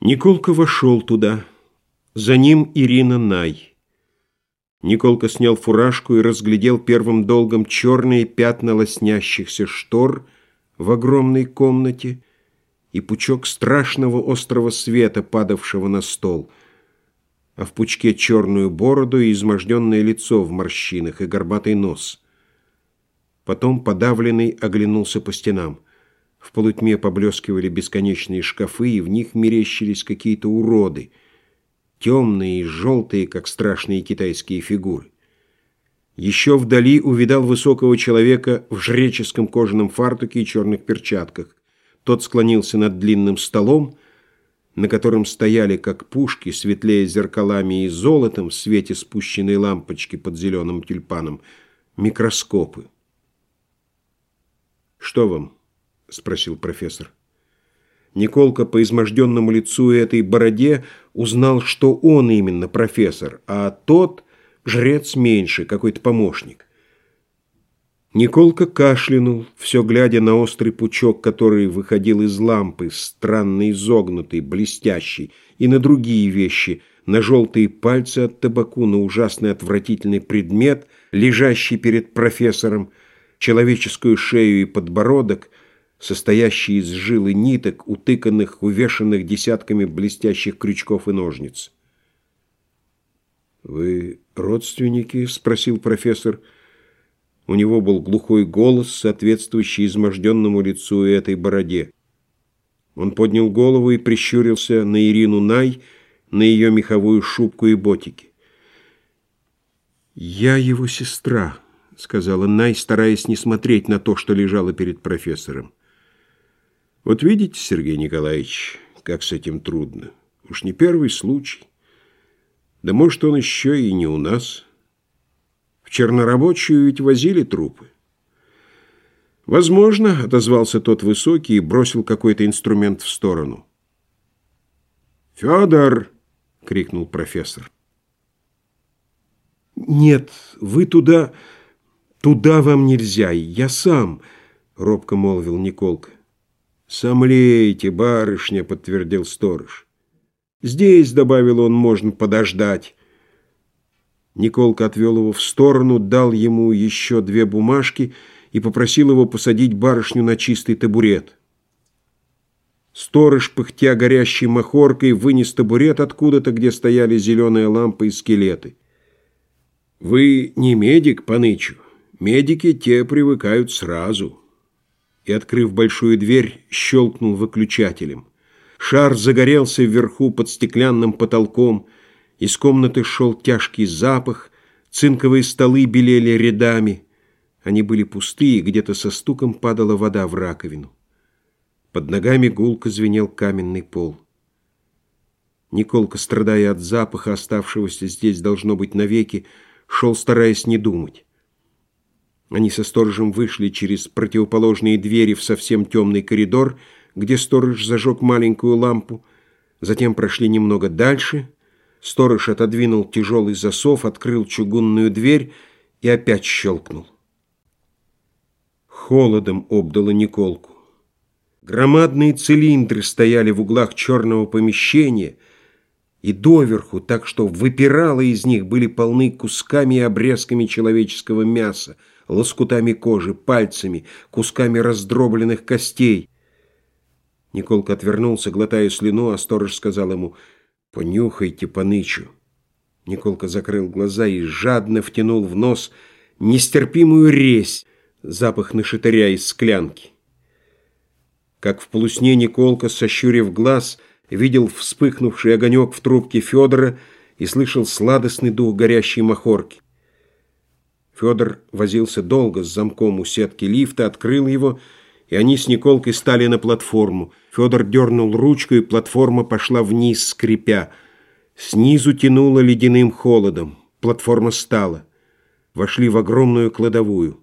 Николка вошел туда. За ним Ирина Най. Николка снял фуражку и разглядел первым долгом черные пятна лоснящихся штор в огромной комнате и пучок страшного острого света, падавшего на стол, а в пучке черную бороду и изможденное лицо в морщинах и горбатый нос. Потом подавленный оглянулся по стенам. В полутьме поблескивали бесконечные шкафы, и в них мерещились какие-то уроды, темные и желтые, как страшные китайские фигуры. Еще вдали увидал высокого человека в жреческом кожаном фартуке и черных перчатках. Тот склонился над длинным столом, на котором стояли, как пушки, светлее зеркалами и золотом в свете спущенной лампочки под зеленым тюльпаном, микроскопы. «Что вам?» — спросил профессор. Николка по изможденному лицу и этой бороде узнал, что он именно профессор, а тот — жрец меньше, какой-то помощник. Николка кашлянул, все глядя на острый пучок, который выходил из лампы, странно изогнутый, блестящий, и на другие вещи, на желтые пальцы от табаку, на ужасный отвратительный предмет, лежащий перед профессором, человеческую шею и подбородок — состоящий из жил и ниток, утыканных, увешанных десятками блестящих крючков и ножниц. «Вы родственники?» — спросил профессор. У него был глухой голос, соответствующий изможденному лицу и этой бороде. Он поднял голову и прищурился на Ирину Най, на ее меховую шубку и ботики. «Я его сестра», — сказала Най, стараясь не смотреть на то, что лежало перед профессором. Вот видите, Сергей Николаевич, как с этим трудно. Уж не первый случай. Да может, он еще и не у нас. В чернорабочую ведь возили трупы. «Возможно», — отозвался тот высокий и бросил какой-то инструмент в сторону. «Федор!» — крикнул профессор. «Нет, вы туда... Туда вам нельзя, я сам», — робко молвил Николка. «Сомлейте, барышня», — подтвердил сторож. «Здесь», — добавил он, — «можно подождать». Николка отвел его в сторону, дал ему еще две бумажки и попросил его посадить барышню на чистый табурет. Сторож, пыхтя горящей махоркой, вынес табурет откуда-то, где стояли зеленые лампы и скелеты. «Вы не медик, Панычу. Медики те привыкают сразу» и, открыв большую дверь, щелкнул выключателем. Шар загорелся вверху под стеклянным потолком, из комнаты шел тяжкий запах, цинковые столы белели рядами. Они были пустые, где-то со стуком падала вода в раковину. Под ногами гулко звенел каменный пол. Николка, страдая от запаха, оставшегося здесь, должно быть, навеки, шел, стараясь не думать. Они со сторожем вышли через противоположные двери в совсем темный коридор, где сторож зажег маленькую лампу. Затем прошли немного дальше. Сторож отодвинул тяжелый засов, открыл чугунную дверь и опять щелкнул. Холодом обдало Николку. Громадные цилиндры стояли в углах черного помещения, и доверху, так что выпирало из них, были полны кусками и обрезками человеческого мяса, лоскутами кожи, пальцами, кусками раздробленных костей. Николка отвернулся, глотая слюну, а сторож сказал ему «Понюхайте, понычу». Николка закрыл глаза и жадно втянул в нос нестерпимую резь, запах нашатыря из склянки. Как в полусне Николка, сощурив глаз, видел вспыхнувший огонек в трубке Федора и слышал сладостный дух горящей махорки. Федор возился долго с замком у сетки лифта, открыл его, и они с Николкой стали на платформу. Федор дернул ручку, и платформа пошла вниз, скрипя. Снизу тянуло ледяным холодом. Платформа стала. Вошли в огромную кладовую.